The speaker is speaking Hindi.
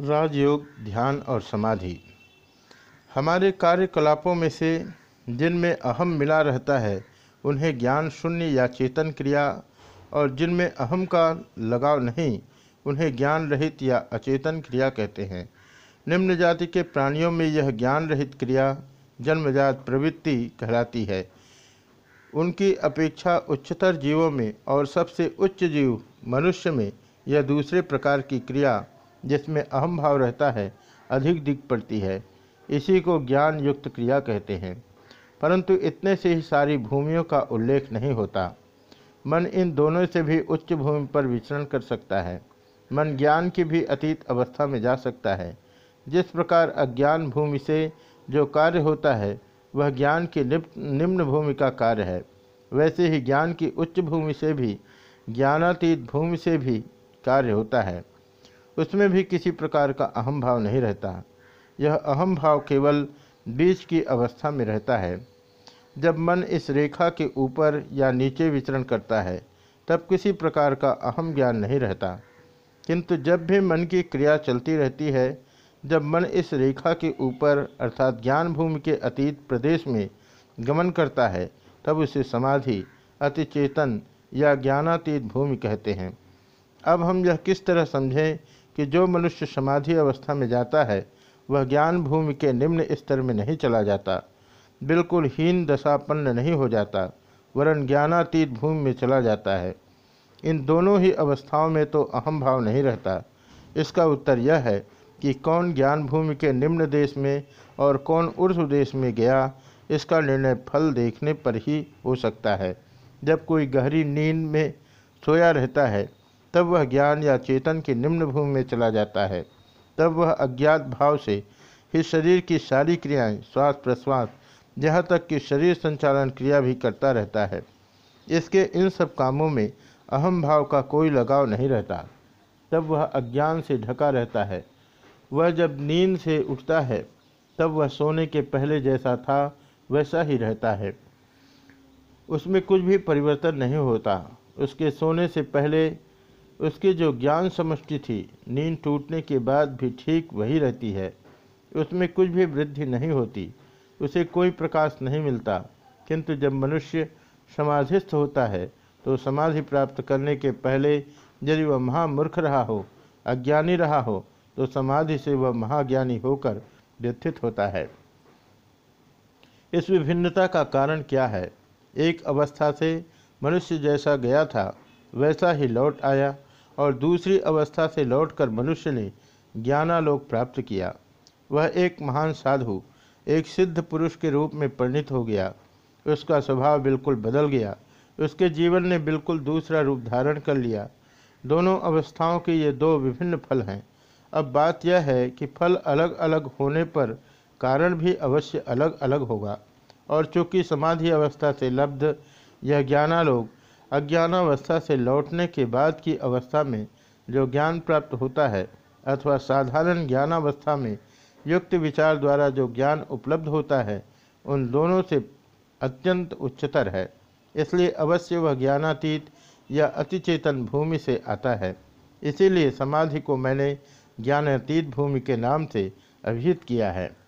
राजयोग, ध्यान और समाधि। हमारे कार्यकलापों में से जिनमें अहम मिला रहता है, उन्हें ज्ञान, शून्य या चेतन क्रिया और जिनमें अहम का लगाव नहीं, उन्हें ज्ञान रहित या अचेतन क्रिया कहते हैं। निम्न जाति के प्राणियों में यह ज्ञान रहित क्रिया जन्मजात प्रवृत्ति कहलाती है। उनकी अपेक्षा उच्चतर जीवों में और सबसे उच्च जीव मनुष्य में यह दूसरे प्रकार की क्रिया जिसमें अहम भाव रहता है, अधिक दिख पड़ती है। इसी को ज्ञान युक्त क्रिया कहते हैं। परंतु इतने से ही सारी भूमियों का उल्लेख नहीं होता। मन इन दोनों से भी उच्च भूमि पर विचरण कर सकता है। मन ज्ञान की भी अतीत अवस्था में जा सकता है। जिस प्रकार अज्ञान भूमि से जो कार्य होता है, वह ज्ञान की निम्न भूमि का कार्य है। वैसे ही ज्ञान की उच्च भूमि से भी, ज्ञानातीत भूमि से भी कार्य होता है। उसमें भी किसी प्रकार का अहम भाव नहीं रहता। यह अहम भाव केवल बीच की अवस्था में रहता है। जब मन इस रेखा के ऊपर या नीचे विचरण करता है, तब किसी प्रकार का अहम ज्ञान नहीं रहता। किंतु जब भी मन की क्रिया चलती रहती है, जब मन इस रेखा के ऊपर अर्थात ज्ञान भूमि के अतीत प्रदेश में गमन करता है, तब उसे समाधि अतिचेतन या ज्ञानातीत भूमि कहते हैं। अब हम यह किस तरह समझें कि जो मनुष्य समाधि अवस्था में जाता है, वह ज्ञान भूमि के निम्न स्तर में नहीं चला जाता, बिल्कुल हीन दशापन्न नहीं हो जाता, वरन ज्ञानातीत भूमि में चला जाता है। इन दोनों ही अवस्थाओं में तो अहम भाव नहीं रहता। इसका उत्तर यह है कि कौन ज्ञान भूमि के निम्न देश में और कौन ऊर्ध्व देश में गया, इसका निर्णय फल देखने पर ही हो सकता है। जब कोई गहरी नींद में सोया रहता है तब वह ज्ञान या चेतन की निम्न भूमि में चला जाता है। तब वह अज्ञात भाव से ही शरीर की सारी क्रियाएँ, श्वास प्रश्वास यहाँ तक कि शरीर संचालन क्रिया भी करता रहता है। इसके इन सब कामों में अहम भाव का कोई लगाव नहीं रहता। तब वह अज्ञान से ढका रहता है। वह जब नींद से उठता है, तब वह सोने के पहले जैसा था, वैसा ही रहता है। उसमें कुछ भी परिवर्तन नहीं होता। उसके सोने से पहले उसकी जो ज्ञान समष्टि थी, नींद टूटने के बाद भी ठीक वही रहती है। उसमें कुछ भी वृद्धि नहीं होती, उसे कोई प्रकाश नहीं मिलता। किंतु जब मनुष्य समाधिस्थ होता है तो समाधि प्राप्त करने के पहले यदि वह महामूर्ख रहा हो, अज्ञानी रहा हो तो समाधि से वह महाज्ञानी होकर व्यथित होता है। इस विभिन्नता का कारण क्या है? एक अवस्था से मनुष्य जैसा गया था, वैसा ही लौट आया। और दूसरी अवस्था से लौटकर मनुष्य ने ज्ञानालोक प्राप्त किया। वह एक महान साधु, एक सिद्ध पुरुष के रूप में परिणित हो गया। उसका स्वभाव बिल्कुल बदल गया। उसके जीवन ने बिल्कुल दूसरा रूप धारण कर लिया। दोनों अवस्थाओं के ये दो विभिन्न फल हैं। अब बात यह है कि फल अलग अलग होने पर कारण भी अवश्य अलग अलग होगा। और चूँकि समाधि अवस्था से लब्ध यह ज्ञानालोक अज्ञानावस्था से लौटने के बाद की अवस्था में जो ज्ञान प्राप्त होता है अथवा साधारण ज्ञानावस्था में युक्त विचार द्वारा जो ज्ञान उपलब्ध होता है, उन दोनों से अत्यंत उच्चतर है। इसलिए अवश्य वह ज्ञानातीत या अतिचेतन भूमि से आता है। इसीलिए समाधि को मैंने ज्ञानातीत भूमि के नाम से अभिहित किया है।